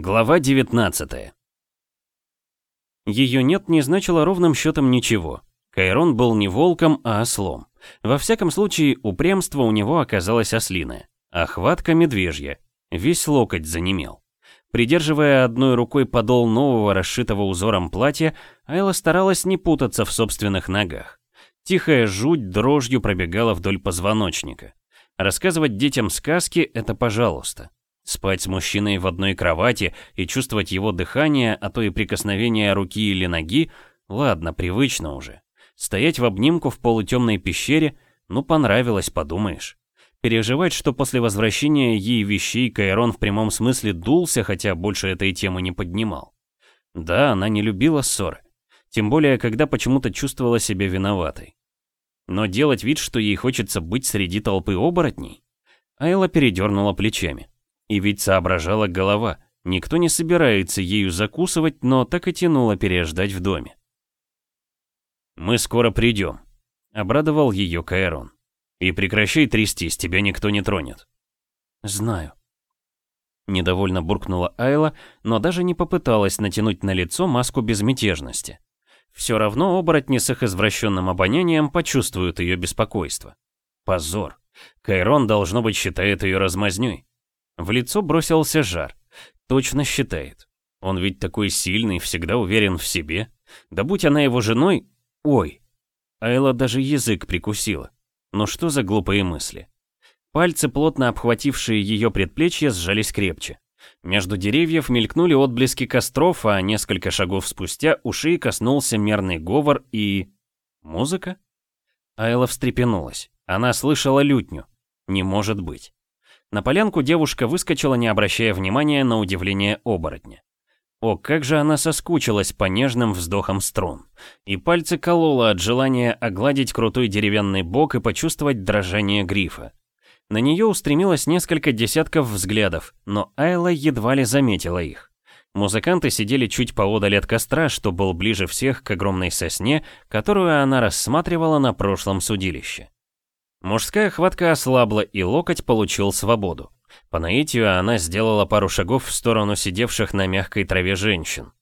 Глава 19 Ее нет не значило ровным счетом ничего. Кайрон был не волком, а ослом. Во всяком случае, упрямство у него оказалось ослиное, а хватка медвежья. Весь локоть занемел. Придерживая одной рукой подол нового расшитого узором платья, Айла старалась не путаться в собственных ногах. Тихая жуть дрожью пробегала вдоль позвоночника. Рассказывать детям сказки — это пожалуйста. Спать с мужчиной в одной кровати и чувствовать его дыхание, а то и прикосновение руки или ноги — ладно, привычно уже. Стоять в обнимку в полутемной пещере — ну понравилось, подумаешь. Переживать, что после возвращения ей вещей Кайрон в прямом смысле дулся, хотя больше этой темы не поднимал. Да, она не любила ссоры. Тем более, когда почему-то чувствовала себя виноватой. Но делать вид, что ей хочется быть среди толпы оборотней? Айла передернула плечами. И ведь соображала голова. Никто не собирается ею закусывать, но так и тянуло переждать в доме. «Мы скоро придем», — обрадовал ее Кайрон. «И прекращай трястись, тебя никто не тронет». «Знаю». Недовольно буркнула Айла, но даже не попыталась натянуть на лицо маску безмятежности. Все равно оборотни с их извращенным обонянием почувствуют ее беспокойство. Позор. Кайрон, должно быть, считает ее размазнёй. В лицо бросился жар. Точно считает. Он ведь такой сильный, всегда уверен в себе. Да будь она его женой... Ой. Айла даже язык прикусила. Но что за глупые мысли? Пальцы, плотно обхватившие ее предплечье, сжались крепче. Между деревьев мелькнули отблески костров, а несколько шагов спустя у шеи коснулся мерный говор и... Музыка? Айла встрепенулась. Она слышала лютню. Не может быть. На полянку девушка выскочила, не обращая внимания на удивление оборотня. О, как же она соскучилась по нежным вздохам струн. И пальцы колола от желания огладить крутой деревянный бок и почувствовать дрожание грифа. На нее устремилось несколько десятков взглядов, но Айла едва ли заметила их. Музыканты сидели чуть поодаль от костра, что был ближе всех к огромной сосне, которую она рассматривала на прошлом судилище. Мужская хватка ослабла, и локоть получил свободу. По наитию она сделала пару шагов в сторону сидевших на мягкой траве женщин.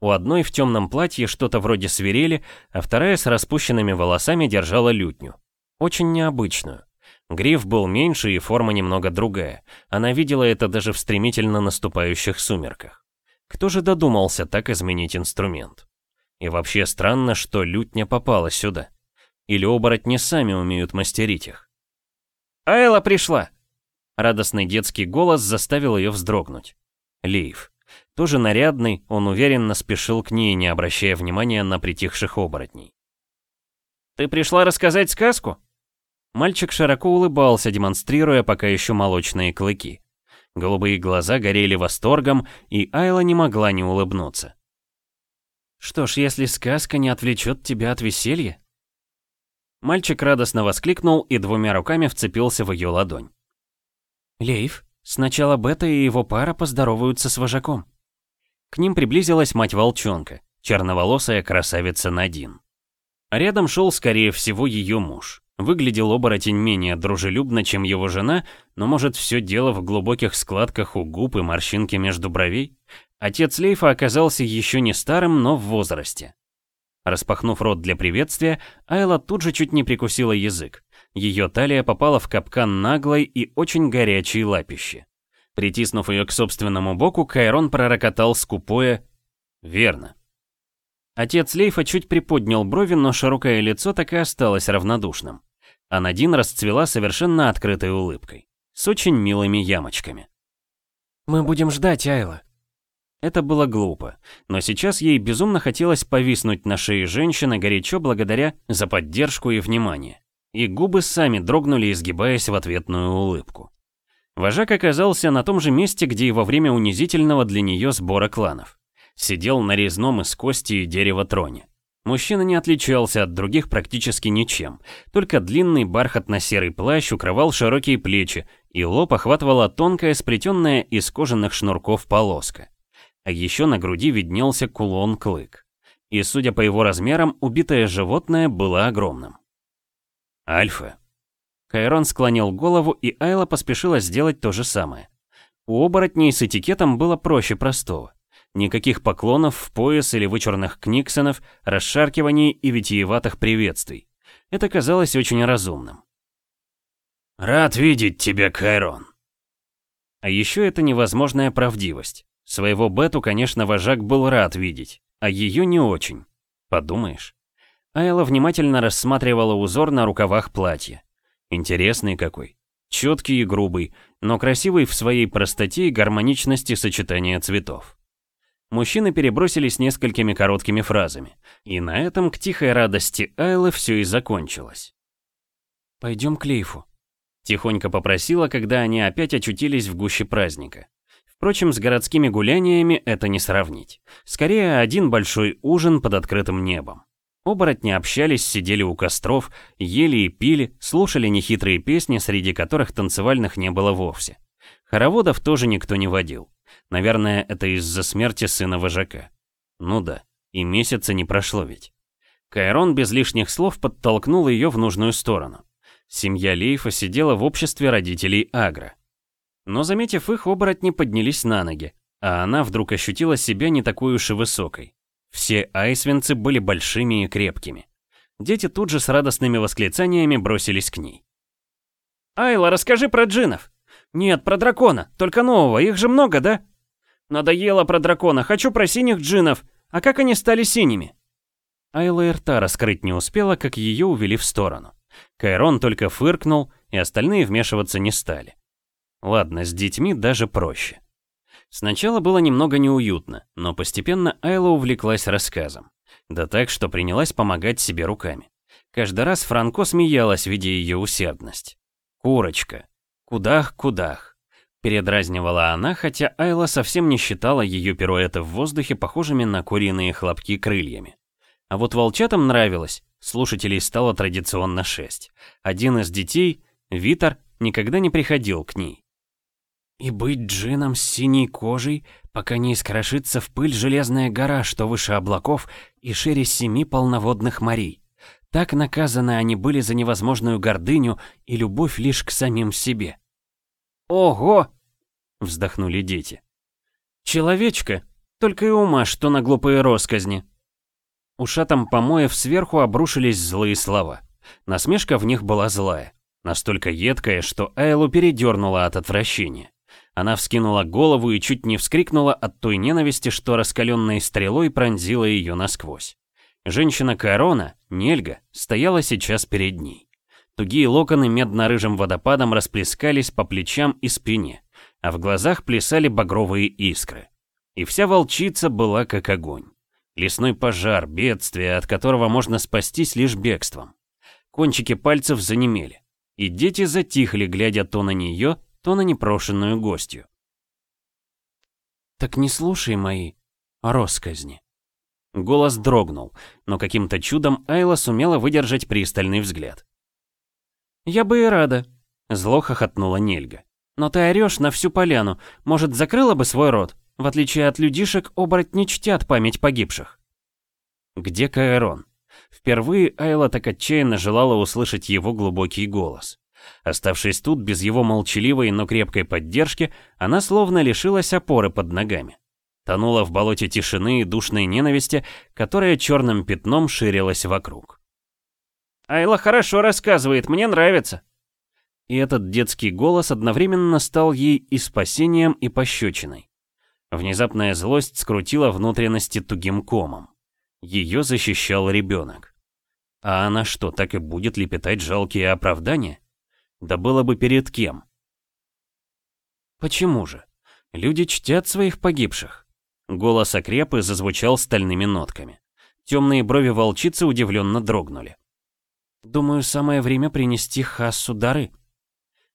У одной в темном платье что-то вроде свирели, а вторая с распущенными волосами держала лютню. Очень необычную. Гриф был меньше и форма немного другая. Она видела это даже в стремительно наступающих сумерках. Кто же додумался так изменить инструмент? И вообще странно, что лютня попала сюда. Или оборотни сами умеют мастерить их. «Айла пришла!» Радостный детский голос заставил ее вздрогнуть. Лейв. Тоже нарядный, он уверенно спешил к ней, не обращая внимания на притихших оборотней. «Ты пришла рассказать сказку?» Мальчик широко улыбался, демонстрируя пока еще молочные клыки. Голубые глаза горели восторгом, и Айла не могла не улыбнуться. «Что ж, если сказка не отвлечет тебя от веселья?» Мальчик радостно воскликнул и двумя руками вцепился в ее ладонь. «Лейв, сначала Бета и его пара поздороваются с вожаком». К ним приблизилась мать волчонка, черноволосая красавица Надин. Рядом шел, скорее всего, ее муж. Выглядел оборотень менее дружелюбно, чем его жена, но может все дело в глубоких складках у губ и морщинке между бровей? Отец Лейфа оказался еще не старым, но в возрасте. Распахнув рот для приветствия, Айла тут же чуть не прикусила язык. Ее талия попала в капкан наглой и очень горячей лапищи. Притиснув ее к собственному боку, Кайрон пророкотал скупое «Верно». Отец Лейфа чуть приподнял брови, но широкое лицо так и осталось равнодушным а Надин расцвела совершенно открытой улыбкой, с очень милыми ямочками. «Мы будем ждать, Айла». Это было глупо, но сейчас ей безумно хотелось повиснуть на шее женщины горячо благодаря за поддержку и внимание. И губы сами дрогнули, изгибаясь в ответную улыбку. Вожак оказался на том же месте, где и во время унизительного для нее сбора кланов. Сидел на резном из кости и дерева троне. Мужчина не отличался от других практически ничем, только длинный бархатно-серый плащ укрывал широкие плечи, и лоб охватывала тонкая сплетенная из кожаных шнурков полоска. А еще на груди виднелся кулон-клык. И, судя по его размерам, убитое животное было огромным. «Альфа». Кайрон склонил голову, и Айла поспешила сделать то же самое. У оборотней с этикетом было проще простого. Никаких поклонов в пояс или вычурных книксонов, расшаркиваний и витиеватых приветствий. Это казалось очень разумным. «Рад видеть тебя, Кайрон!» А еще это невозможная правдивость. Своего Бету, конечно, вожак был рад видеть, а ее не очень. Подумаешь. Айла внимательно рассматривала узор на рукавах платья. Интересный какой. Четкий и грубый, но красивый в своей простоте и гармоничности сочетания цветов. Мужчины перебросились несколькими короткими фразами, и на этом к тихой радости Айлы все и закончилось. «Пойдем к Лейфу», — тихонько попросила, когда они опять очутились в гуще праздника. Впрочем, с городскими гуляниями это не сравнить. Скорее, один большой ужин под открытым небом. Оборотни общались, сидели у костров, ели и пили, слушали нехитрые песни, среди которых танцевальных не было вовсе. Хороводов тоже никто не водил. Наверное, это из-за смерти сына вожака. Ну да, и месяца не прошло ведь. Кайрон без лишних слов подтолкнул ее в нужную сторону. Семья Лейфа сидела в обществе родителей Агра. Но заметив их, оборотни поднялись на ноги, а она вдруг ощутила себя не такой уж и высокой. Все айсвенцы были большими и крепкими. Дети тут же с радостными восклицаниями бросились к ней. «Айла, расскажи про джинов!» «Нет, про дракона, только нового, их же много, да?» «Надоело про дракона, хочу про синих джинов. А как они стали синими?» Айла и рта раскрыть не успела, как ее увели в сторону. Кайрон только фыркнул, и остальные вмешиваться не стали. Ладно, с детьми даже проще. Сначала было немного неуютно, но постепенно Айла увлеклась рассказом. Да так, что принялась помогать себе руками. Каждый раз Франко смеялась, видя ее усердность. «Курочка! Кудах-кудах!» Передразнивала она, хотя Айла совсем не считала ее пируэты в воздухе похожими на куриные хлопки крыльями. А вот волчатам нравилось, слушателей стало традиционно шесть. Один из детей, Витер, никогда не приходил к ней. И быть джином с синей кожей, пока не искрошится в пыль железная гора, что выше облаков и шире семи полноводных морей. Так наказаны они были за невозможную гордыню и любовь лишь к самим себе. «Ого!» — вздохнули дети. «Человечка, только и ума, что на глупые росказни». Ушатом помоев сверху обрушились злые слова. Насмешка в них была злая, настолько едкая, что Айлу передернула от отвращения. Она вскинула голову и чуть не вскрикнула от той ненависти, что раскаленной стрелой пронзила ее насквозь. Женщина Корона, Нельга, стояла сейчас перед ней. Тугие локоны медно-рыжим водопадом расплескались по плечам и спине, а в глазах плясали багровые искры. И вся волчица была как огонь. Лесной пожар, бедствие, от которого можно спастись лишь бегством. Кончики пальцев занемели, и дети затихли, глядя то на нее, то на непрошенную гостью. «Так не слушай мои росказни». Голос дрогнул, но каким-то чудом Айла сумела выдержать пристальный взгляд. «Я бы и рада», — зло хохотнула Нельга. «Но ты орешь на всю поляну. Может, закрыла бы свой рот? В отличие от людишек, оборотни чтят память погибших». Где Каэрон? Впервые Айла так отчаянно желала услышать его глубокий голос. Оставшись тут без его молчаливой, но крепкой поддержки, она словно лишилась опоры под ногами. Тонула в болоте тишины и душной ненависти, которая черным пятном ширилась вокруг. «Айла хорошо рассказывает, мне нравится!» И этот детский голос одновременно стал ей и спасением, и пощечиной. Внезапная злость скрутила внутренности тугим комом. Ее защищал ребенок. А она что, так и будет лепетать жалкие оправдания? Да было бы перед кем. Почему же? Люди чтят своих погибших. Голос окреп и зазвучал стальными нотками. Темные брови волчицы удивленно дрогнули. Думаю, самое время принести Хассу дары.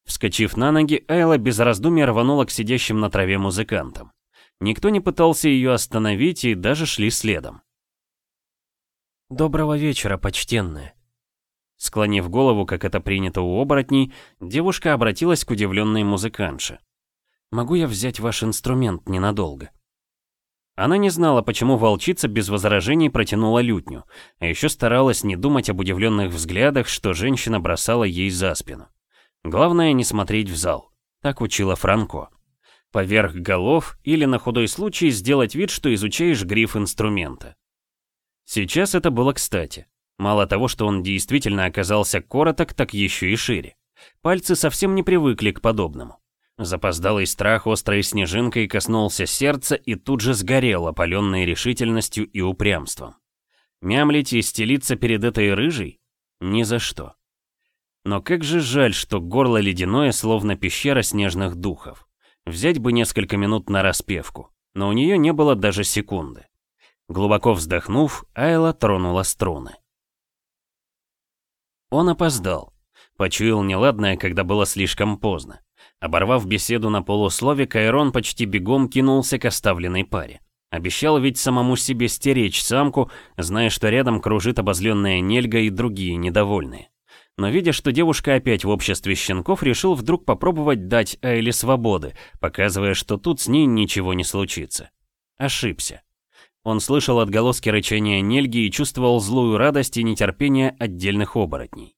Вскочив на ноги, Айла без раздумья рванула к сидящим на траве музыкантам. Никто не пытался ее остановить и даже шли следом. «Доброго вечера, почтенная», Склонив голову, как это принято у оборотней, девушка обратилась к удивленной музыкантше. «Могу я взять ваш инструмент ненадолго?» Она не знала, почему волчица без возражений протянула лютню, а еще старалась не думать об удивленных взглядах, что женщина бросала ей за спину. Главное не смотреть в зал. Так учила Франко. Поверх голов или на худой случай сделать вид, что изучаешь гриф инструмента. Сейчас это было кстати. Мало того, что он действительно оказался короток, так еще и шире. Пальцы совсем не привыкли к подобному. Запоздалый страх острой снежинкой коснулся сердца и тут же сгорел, опаленной решительностью и упрямством. Мямлить и стелиться перед этой рыжей? Ни за что. Но как же жаль, что горло ледяное, словно пещера снежных духов. Взять бы несколько минут на распевку, но у нее не было даже секунды. Глубоко вздохнув, Айла тронула струны. Он опоздал. Почуял неладное, когда было слишком поздно. Оборвав беседу на полуслове, Кайрон почти бегом кинулся к оставленной паре. Обещал ведь самому себе стеречь самку, зная, что рядом кружит обозленная Нельга и другие недовольные. Но видя, что девушка опять в обществе щенков, решил вдруг попробовать дать Айле свободы, показывая, что тут с ней ничего не случится. Ошибся. Он слышал отголоски рычания Нельги и чувствовал злую радость и нетерпение отдельных оборотней.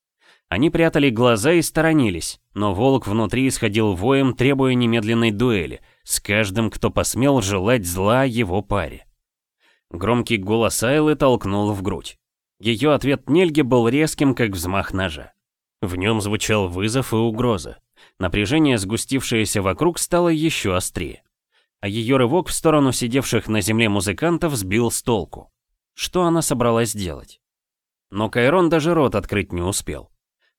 Они прятали глаза и сторонились, но волк внутри исходил воем, требуя немедленной дуэли, с каждым, кто посмел желать зла его паре. Громкий голос Айлы толкнул в грудь. Ее ответ Нельги был резким, как взмах ножа. В нем звучал вызов и угроза. Напряжение, сгустившееся вокруг, стало еще острее. А ее рывок в сторону сидевших на земле музыкантов сбил с толку. Что она собралась делать? Но Кайрон даже рот открыть не успел.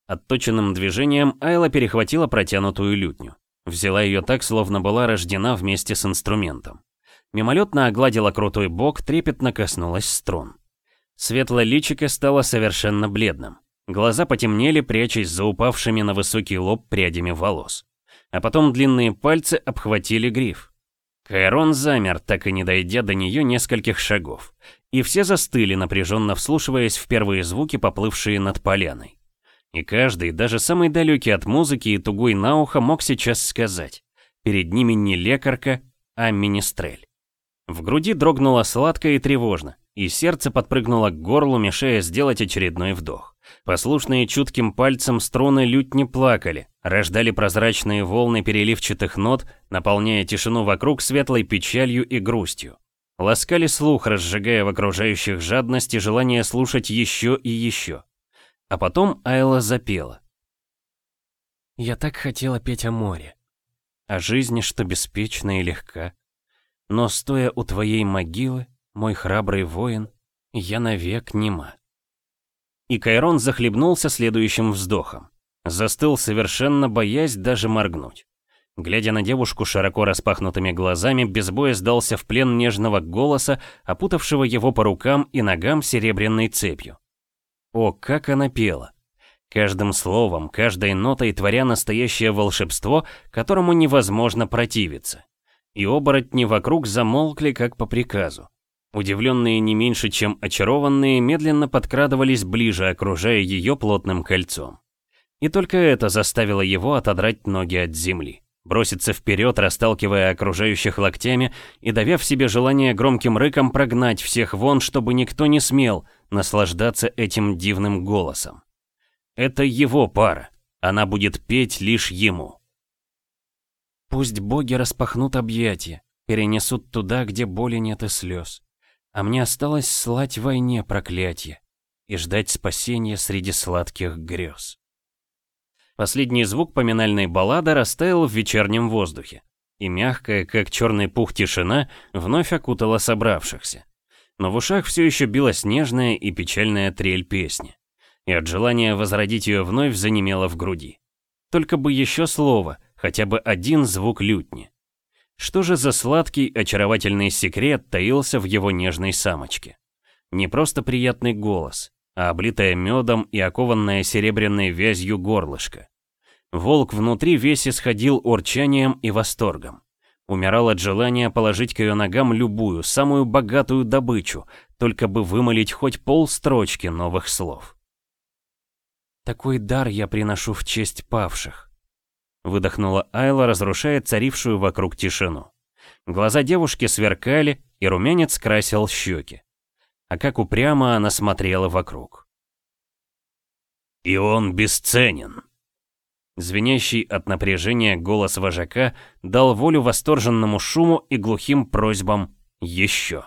Отточенным движением Айла перехватила протянутую лютню. Взяла ее так, словно была рождена вместе с инструментом. Мимолетно огладила крутой бок, трепетно коснулась струн. Светлое личико стало совершенно бледным. Глаза потемнели, прячась за упавшими на высокий лоб прядями волос. А потом длинные пальцы обхватили гриф. Кайрон замер, так и не дойдя до нее нескольких шагов. И все застыли, напряженно вслушиваясь в первые звуки, поплывшие над поляной. И каждый, даже самый далекий от музыки и тугой на ухо, мог сейчас сказать. Перед ними не лекарка, а министрель. В груди дрогнуло сладко и тревожно, и сердце подпрыгнуло к горлу, мешая сделать очередной вдох. Послушные чутким пальцем струны лють не плакали, рождали прозрачные волны переливчатых нот, наполняя тишину вокруг светлой печалью и грустью. Ласкали слух, разжигая в окружающих жадность и желание слушать еще и еще. А потом Айла запела. «Я так хотела петь о море, о жизни, что беспечна и легка. Но стоя у твоей могилы, мой храбрый воин, я навек нема». И Кайрон захлебнулся следующим вздохом. Застыл совершенно, боясь даже моргнуть. Глядя на девушку широко распахнутыми глазами, без боя сдался в плен нежного голоса, опутавшего его по рукам и ногам серебряной цепью. О, как она пела! Каждым словом, каждой нотой творя настоящее волшебство, которому невозможно противиться. И оборотни вокруг замолкли, как по приказу. Удивленные не меньше, чем очарованные, медленно подкрадывались ближе, окружая ее плотным кольцом. И только это заставило его отодрать ноги от земли броситься вперед, расталкивая окружающих локтями и давя в себе желание громким рыком прогнать всех вон, чтобы никто не смел наслаждаться этим дивным голосом. Это его пара, она будет петь лишь ему. Пусть боги распахнут объятия, перенесут туда, где боли нет и слез. А мне осталось слать войне проклятие и ждать спасения среди сладких грез. Последний звук поминальной баллады растаял в вечернем воздухе, и мягкая, как черный пух тишина, вновь окутала собравшихся. Но в ушах все еще била снежная и печальная трель песни, и от желания возродить ее вновь занемело в груди. Только бы еще слово, хотя бы один звук лютни. Что же за сладкий, очаровательный секрет таился в его нежной самочке? Не просто приятный голос, а облитая медом и окованная серебряной вязью горлышко. Волк внутри весь исходил урчанием и восторгом. Умирал от желания положить к ее ногам любую, самую богатую добычу, только бы вымолить хоть полстрочки новых слов. «Такой дар я приношу в честь павших», — выдохнула Айла, разрушая царившую вокруг тишину. Глаза девушки сверкали, и румянец красил щеки а как упрямо она смотрела вокруг. «И он бесценен», Звенящий от напряжения голос вожака дал волю восторженному шуму и глухим просьбам «Еще!».